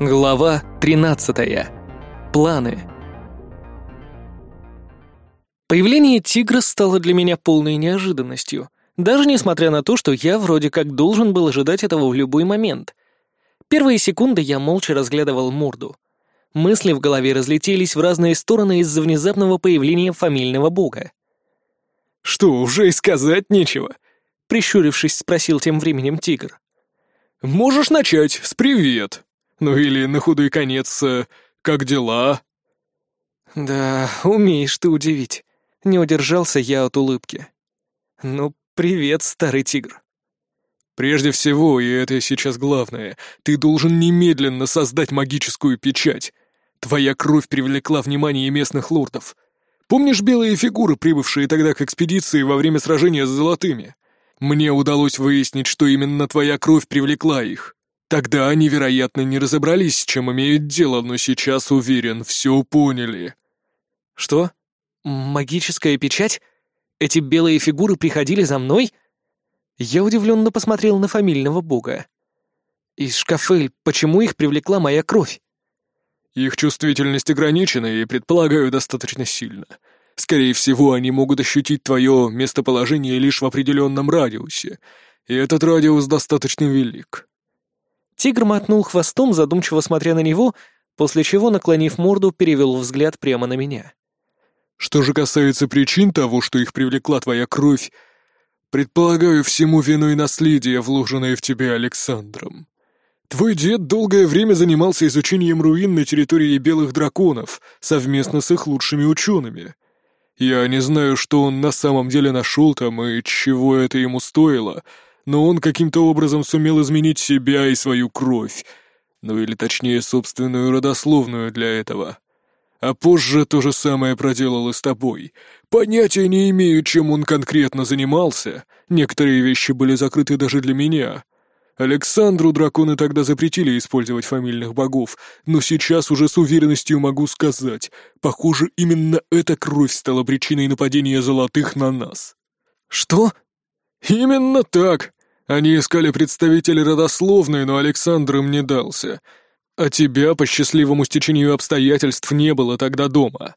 Глава 13. Планы. Появление тигра стало для меня полной неожиданностью, даже несмотря на то, что я вроде как должен был ожидать этого в любой момент. Первые секунды я молча разглядывал морду. Мысли в голове разлетелись в разные стороны из-за внезапного появления фамильного бога. «Что, уже и сказать нечего?» — прищурившись, спросил тем временем тигр. «Можешь начать с «привет». Ну или на худой конец э, «как дела?» «Да, умеешь ты удивить». Не удержался я от улыбки. «Ну, привет, старый тигр». «Прежде всего, и это сейчас главное, ты должен немедленно создать магическую печать. Твоя кровь привлекла внимание местных лордов. Помнишь белые фигуры, прибывшие тогда к экспедиции во время сражения с золотыми? Мне удалось выяснить, что именно твоя кровь привлекла их. Тогда они, вероятно, не разобрались, с чем имеют дело, но сейчас, уверен, все поняли». «Что? Магическая печать? Эти белые фигуры приходили за мной?» Я удивленно посмотрел на фамильного бога. «Из шкафель, почему их привлекла моя кровь?» «Их чувствительность ограничена и, предполагаю, достаточно сильно. Скорее всего, они могут ощутить твое местоположение лишь в определенном радиусе, и этот радиус достаточно велик. Тигр мотнул хвостом, задумчиво смотря на него, после чего, наклонив морду, перевел взгляд прямо на меня. «Что же касается причин того, что их привлекла твоя кровь, предполагаю, всему виной наследие, вложенное в тебя Александром. Твой дед долгое время занимался изучением руин на территории Белых Драконов совместно с их лучшими учеными. Я не знаю, что он на самом деле нашел там и чего это ему стоило — но он каким-то образом сумел изменить себя и свою кровь, ну или точнее собственную родословную для этого. А позже то же самое проделал и с тобой. Понятия не имею, чем он конкретно занимался, некоторые вещи были закрыты даже для меня. Александру драконы тогда запретили использовать фамильных богов, но сейчас уже с уверенностью могу сказать, похоже, именно эта кровь стала причиной нападения золотых на нас. «Что?» «Именно так!» Они искали представителей родословной, но Александр им не дался. А тебя, по счастливому стечению обстоятельств, не было тогда дома.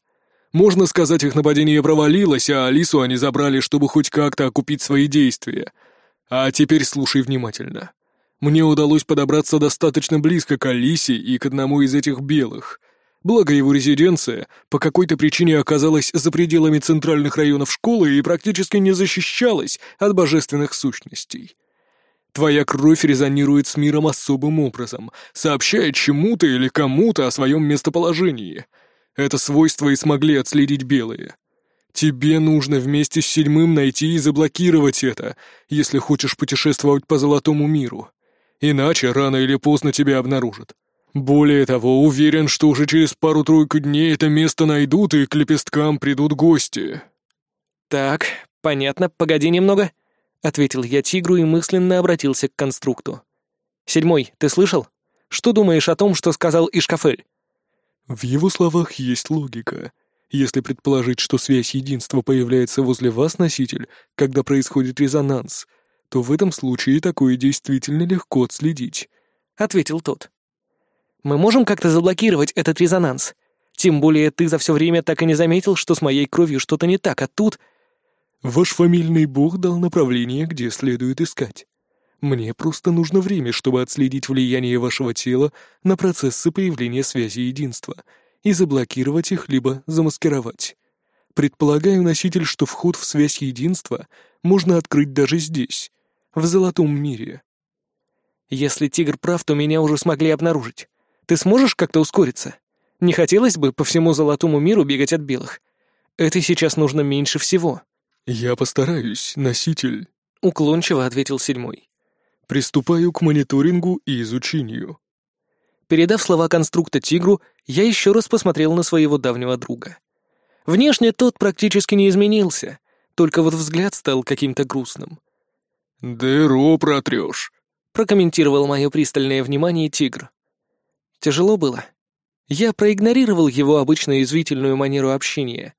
Можно сказать, их нападение провалилось, а Алису они забрали, чтобы хоть как-то окупить свои действия. А теперь слушай внимательно. Мне удалось подобраться достаточно близко к Алисе и к одному из этих белых. Благо его резиденция по какой-то причине оказалась за пределами центральных районов школы и практически не защищалась от божественных сущностей. Твоя кровь резонирует с миром особым образом, сообщая чему-то или кому-то о своем местоположении. Это свойство и смогли отследить белые. Тебе нужно вместе с седьмым найти и заблокировать это, если хочешь путешествовать по золотому миру. Иначе рано или поздно тебя обнаружат. Более того, уверен, что уже через пару-тройку дней это место найдут и к лепесткам придут гости. Так, понятно, погоди немного. — ответил я тигру и мысленно обратился к конструкту. «Седьмой, ты слышал? Что думаешь о том, что сказал Ишкафель?» «В его словах есть логика. Если предположить, что связь единства появляется возле вас, носитель, когда происходит резонанс, то в этом случае такое действительно легко отследить», — ответил тот. «Мы можем как-то заблокировать этот резонанс? Тем более ты за все время так и не заметил, что с моей кровью что-то не так, а тут...» Ваш фамильный бог дал направление, где следует искать. Мне просто нужно время, чтобы отследить влияние вашего тела на процессы появления связи единства и заблокировать их либо замаскировать. Предполагаю, носитель, что вход в связь единства можно открыть даже здесь, в золотом мире. Если тигр прав, то меня уже смогли обнаружить. Ты сможешь как-то ускориться? Не хотелось бы по всему золотому миру бегать от белых. Это сейчас нужно меньше всего. «Я постараюсь, носитель», — уклончиво ответил седьмой. «Приступаю к мониторингу и изучению». Передав слова конструкта тигру, я еще раз посмотрел на своего давнего друга. Внешне тот практически не изменился, только вот взгляд стал каким-то грустным. «Дыру протрешь», — прокомментировал мое пристальное внимание тигр. Тяжело было. Я проигнорировал его обычную извительную манеру общения.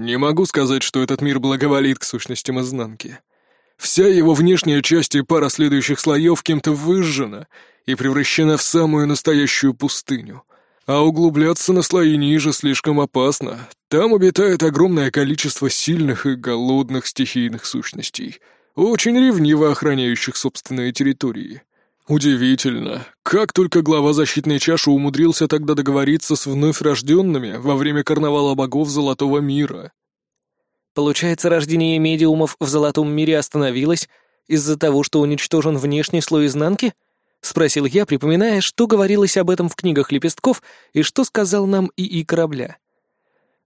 Не могу сказать, что этот мир благоволит к сущностям изнанки. Вся его внешняя часть и пара следующих слоев кем-то выжжена и превращена в самую настоящую пустыню. А углубляться на слои ниже слишком опасно. Там обитает огромное количество сильных и голодных стихийных сущностей, очень ревниво охраняющих собственные территории. Удивительно, как только глава защитной чаши умудрился тогда договориться с вновь рожденными во время карнавала богов Золотого мира. Получается, рождение медиумов в Золотом мире остановилось из-за того, что уничтожен внешний слой изнанки? Спросил я, припоминая, что говорилось об этом в книгах лепестков и что сказал нам ИИ корабля.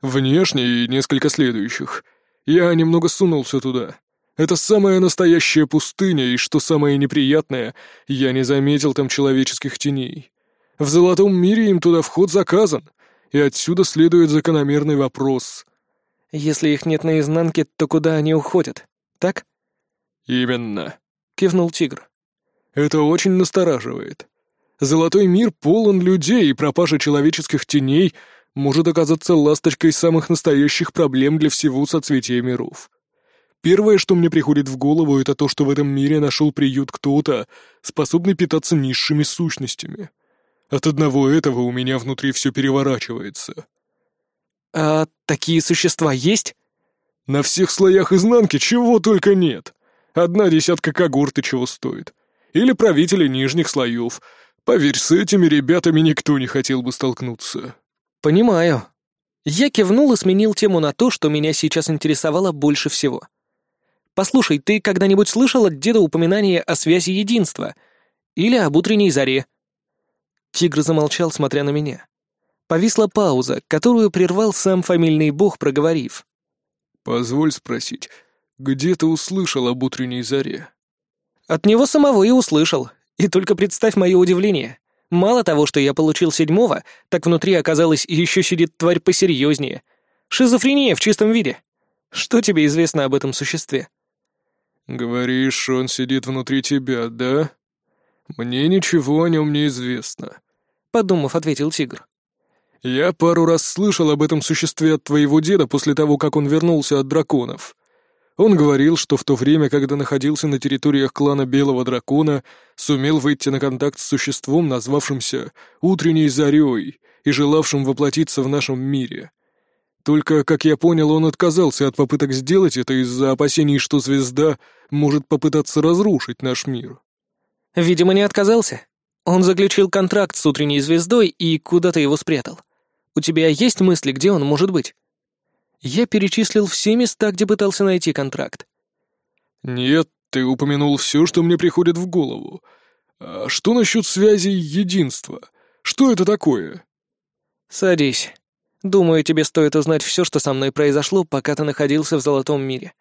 Внешний и несколько следующих. Я немного сунулся туда. Это самая настоящая пустыня, и что самое неприятное, я не заметил там человеческих теней. В Золотом мире им туда вход заказан, и отсюда следует закономерный вопрос. Если их нет на изнанке, то куда они уходят, так? Именно, кивнул тигр. Это очень настораживает. Золотой мир полон людей, и пропажа человеческих теней может оказаться ласточкой самых настоящих проблем для всего соцветия миров. Первое, что мне приходит в голову, это то, что в этом мире нашел приют кто-то, способный питаться низшими сущностями. От одного этого у меня внутри все переворачивается. «А такие существа есть?» «На всех слоях изнанки чего только нет. Одна десятка когорты чего стоит. Или правители нижних слоев. Поверь, с этими ребятами никто не хотел бы столкнуться». «Понимаю». Я кивнул и сменил тему на то, что меня сейчас интересовало больше всего — Послушай, ты когда-нибудь слышал от деда упоминание о связи единства? Или об утренней заре?» Тигр замолчал, смотря на меня. Повисла пауза, которую прервал сам фамильный бог, проговорив. «Позволь спросить, где ты услышал об утренней заре?» «От него самого и услышал. И только представь мое удивление. Мало того, что я получил седьмого, так внутри оказалось еще сидит тварь посерьезнее. Шизофрения в чистом виде. Что тебе известно об этом существе?» «Говоришь, он сидит внутри тебя, да? Мне ничего о нем не известно», — подумав, ответил тигр. «Я пару раз слышал об этом существе от твоего деда после того, как он вернулся от драконов. Он говорил, что в то время, когда находился на территориях клана Белого Дракона, сумел выйти на контакт с существом, назвавшимся «Утренней Зарей» и желавшим воплотиться в нашем мире. Только, как я понял, он отказался от попыток сделать это из-за опасений, что звезда может попытаться разрушить наш мир. Видимо, не отказался. Он заключил контракт с утренней звездой и куда-то его спрятал. У тебя есть мысли, где он может быть? Я перечислил все места, где пытался найти контракт. Нет, ты упомянул все, что мне приходит в голову. А что насчет связи единства? Что это такое? Садись. Думаю, тебе стоит узнать все, что со мной произошло, пока ты находился в Золотом мире.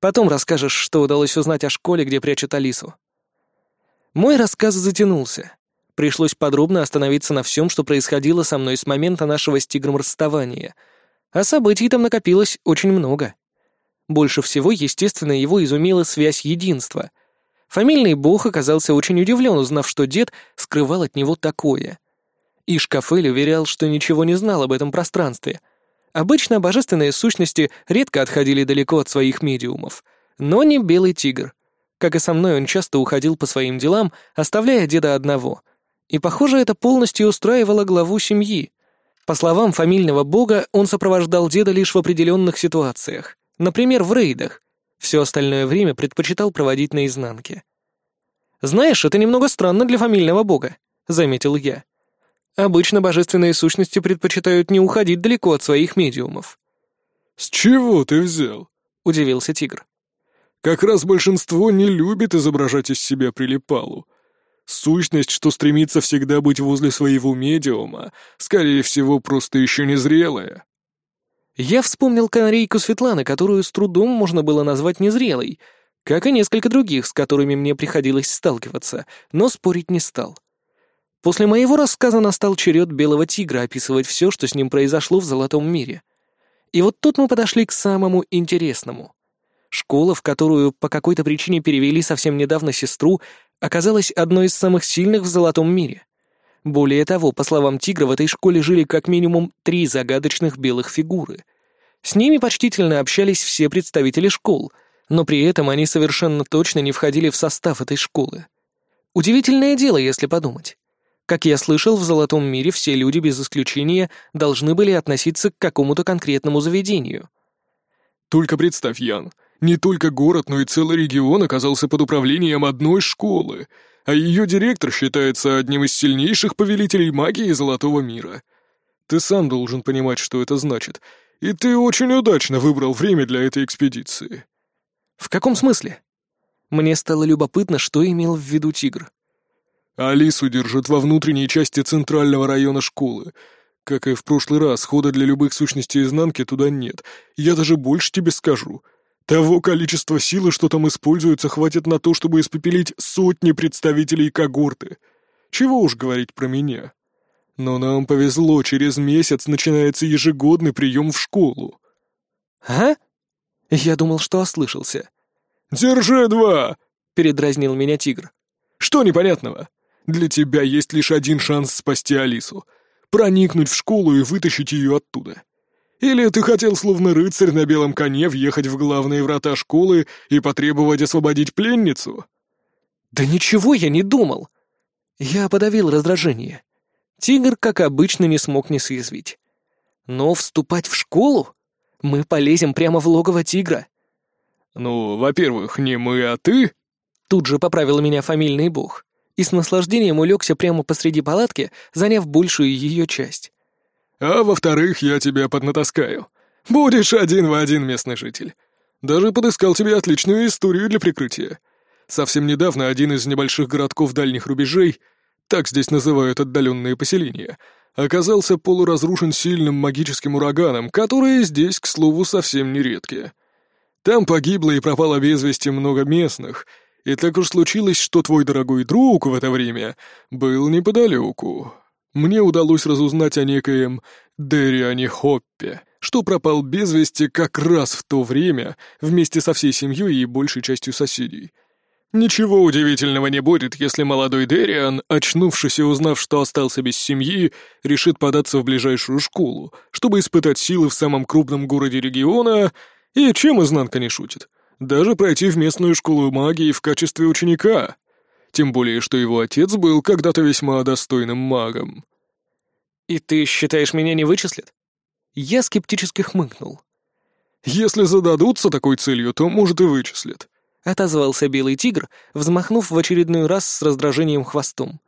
Потом расскажешь, что удалось узнать о школе, где прячут Алису. Мой рассказ затянулся. Пришлось подробно остановиться на всем, что происходило со мной с момента нашего с Тигром расставания. А событий там накопилось очень много. Больше всего, естественно, его изумила связь единства. Фамильный бог оказался очень удивлен, узнав, что дед скрывал от него такое. И Шкафель уверял, что ничего не знал об этом пространстве. Обычно божественные сущности редко отходили далеко от своих медиумов. Но не Белый Тигр. Как и со мной, он часто уходил по своим делам, оставляя деда одного. И, похоже, это полностью устраивало главу семьи. По словам фамильного бога, он сопровождал деда лишь в определенных ситуациях. Например, в рейдах. Все остальное время предпочитал проводить наизнанке. «Знаешь, это немного странно для фамильного бога», — заметил я. Обычно божественные сущности предпочитают не уходить далеко от своих медиумов. «С чего ты взял?» — удивился тигр. «Как раз большинство не любит изображать из себя прилипалу. Сущность, что стремится всегда быть возле своего медиума, скорее всего, просто еще не зрелая». Я вспомнил канарейку Светланы, которую с трудом можно было назвать незрелой, как и несколько других, с которыми мне приходилось сталкиваться, но спорить не стал. После моего рассказа настал черед Белого Тигра описывать все, что с ним произошло в Золотом мире. И вот тут мы подошли к самому интересному. Школа, в которую по какой-то причине перевели совсем недавно сестру, оказалась одной из самых сильных в Золотом мире. Более того, по словам Тигра, в этой школе жили как минимум три загадочных белых фигуры. С ними почтительно общались все представители школ, но при этом они совершенно точно не входили в состав этой школы. Удивительное дело, если подумать. Как я слышал, в Золотом мире все люди без исключения должны были относиться к какому-то конкретному заведению. Только представь, Ян, не только город, но и целый регион оказался под управлением одной школы, а ее директор считается одним из сильнейших повелителей магии Золотого мира. Ты сам должен понимать, что это значит, и ты очень удачно выбрал время для этой экспедиции. В каком смысле? Мне стало любопытно, что имел в виду тигр. Алису держат во внутренней части центрального района школы. Как и в прошлый раз, хода для любых сущностей изнанки туда нет. Я даже больше тебе скажу. Того количества силы, что там используется, хватит на то, чтобы испепелить сотни представителей когорты. Чего уж говорить про меня. Но нам повезло, через месяц начинается ежегодный прием в школу. А? Я думал, что ослышался. «Держи два!» — передразнил меня тигр. «Что непонятного? Для тебя есть лишь один шанс спасти Алису. Проникнуть в школу и вытащить ее оттуда. Или ты хотел, словно рыцарь на белом коне, въехать в главные врата школы и потребовать освободить пленницу?» «Да ничего я не думал!» Я подавил раздражение. Тигр, как обычно, не смог не съязвить. «Но вступать в школу? Мы полезем прямо в логово тигра». «Ну, во-первых, не мы, а ты?» Тут же поправил меня фамильный бог и с наслаждением улегся прямо посреди палатки, заняв большую ее часть. А во-вторых, я тебя поднатаскаю. Будешь один в один местный житель. Даже подыскал тебе отличную историю для прикрытия. Совсем недавно один из небольших городков дальних рубежей, так здесь называют отдаленные поселения, оказался полуразрушен сильным магическим ураганом, которые здесь, к слову, совсем не редкие. Там погибло и пропало без вести много местных, и так уж случилось, что твой дорогой друг в это время был неподалеку, мне удалось разузнать о некоем Дериане Хоппе, что пропал без вести как раз в то время вместе со всей семьей и большей частью соседей. Ничего удивительного не будет, если молодой Дериан, очнувшись и узнав, что остался без семьи, решит податься в ближайшую школу, чтобы испытать силы в самом крупном городе региона, и чем изнанка не шутит, даже пройти в местную школу магии в качестве ученика тем более что его отец был когда-то весьма достойным магом. «И ты считаешь, меня не вычислят?» Я скептически хмыкнул. «Если зададутся такой целью, то, может, и вычислят», — отозвался белый тигр, взмахнув в очередной раз с раздражением хвостом.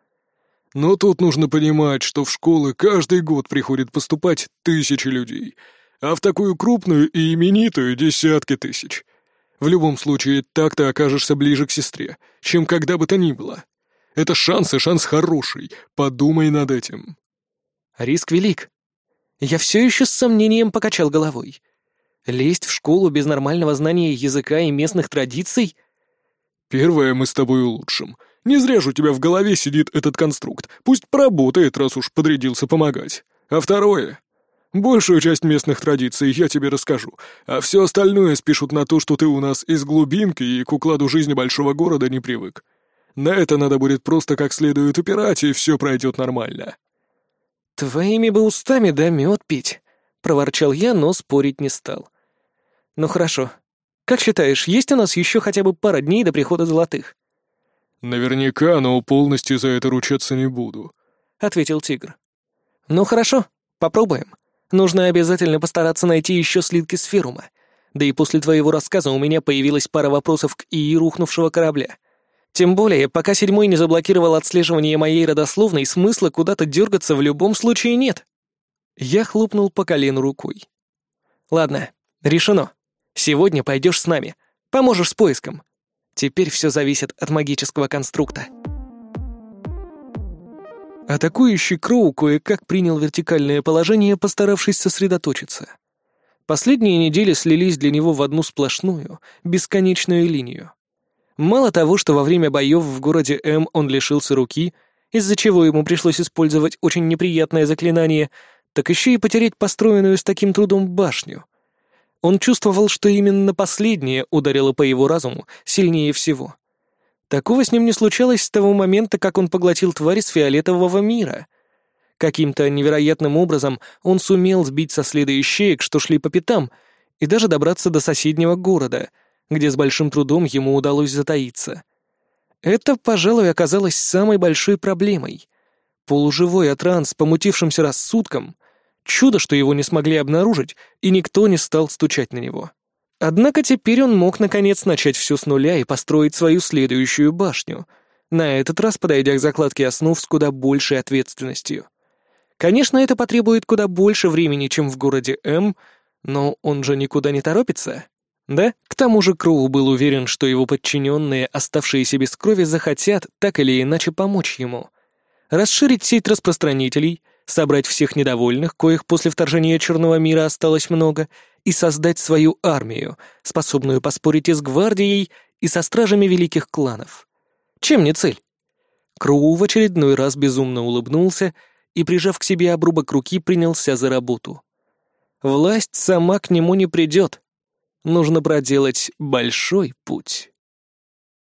«Но тут нужно понимать, что в школы каждый год приходит поступать тысячи людей, а в такую крупную и именитую — десятки тысяч. В любом случае, так ты окажешься ближе к сестре, чем когда бы то ни было. Это шанс и шанс хороший. Подумай над этим. Риск велик. Я все еще с сомнением покачал головой. Лезть в школу без нормального знания языка и местных традиций? Первое мы с тобой улучшим. Не зря же у тебя в голове сидит этот конструкт. Пусть поработает, раз уж подрядился помогать. А второе? Большую часть местных традиций я тебе расскажу, а все остальное спишут на то, что ты у нас из глубинки и к укладу жизни большого города не привык. На это надо будет просто как следует упирать, и все пройдет нормально». «Твоими бы устами да мед пить», — проворчал я, но спорить не стал. «Ну хорошо. Как считаешь, есть у нас еще хотя бы пара дней до прихода золотых?» «Наверняка, но полностью за это ручаться не буду», — ответил тигр. «Ну хорошо, попробуем. Нужно обязательно постараться найти еще слитки сферума. Да и после твоего рассказа у меня появилась пара вопросов к ИИ рухнувшего корабля. Тем более, пока седьмой не заблокировал отслеживание моей родословной, смысла куда-то дергаться в любом случае нет. Я хлопнул по колену рукой. Ладно, решено. Сегодня пойдешь с нами. Поможешь с поиском. Теперь все зависит от магического конструкта. Атакующий Кроу кое-как принял вертикальное положение, постаравшись сосредоточиться. Последние недели слились для него в одну сплошную, бесконечную линию. Мало того, что во время боев в городе М он лишился руки, из-за чего ему пришлось использовать очень неприятное заклинание, так еще и потерять построенную с таким трудом башню. Он чувствовал, что именно последнее ударило по его разуму сильнее всего. Такого с ним не случалось с того момента, как он поглотил тварь из фиолетового мира. Каким-то невероятным образом он сумел сбить со следа что шли по пятам, и даже добраться до соседнего города, где с большим трудом ему удалось затаиться. Это, пожалуй, оказалось самой большой проблемой. Полуживой Атранс с помутившимся рассудком — чудо, что его не смогли обнаружить, и никто не стал стучать на него. Однако теперь он мог наконец начать все с нуля и построить свою следующую башню, на этот раз подойдя к закладке основ с куда большей ответственностью. Конечно, это потребует куда больше времени, чем в городе М, но он же никуда не торопится. Да? К тому же Кроу был уверен, что его подчиненные, оставшиеся без крови, захотят так или иначе помочь ему. Расширить сеть распространителей, собрать всех недовольных, коих после вторжения Черного мира осталось много, и создать свою армию, способную поспорить и с гвардией, и со стражами великих кланов. Чем не цель? Кроу в очередной раз безумно улыбнулся и, прижав к себе обрубок руки, принялся за работу. Власть сама к нему не придет. Нужно проделать большой путь.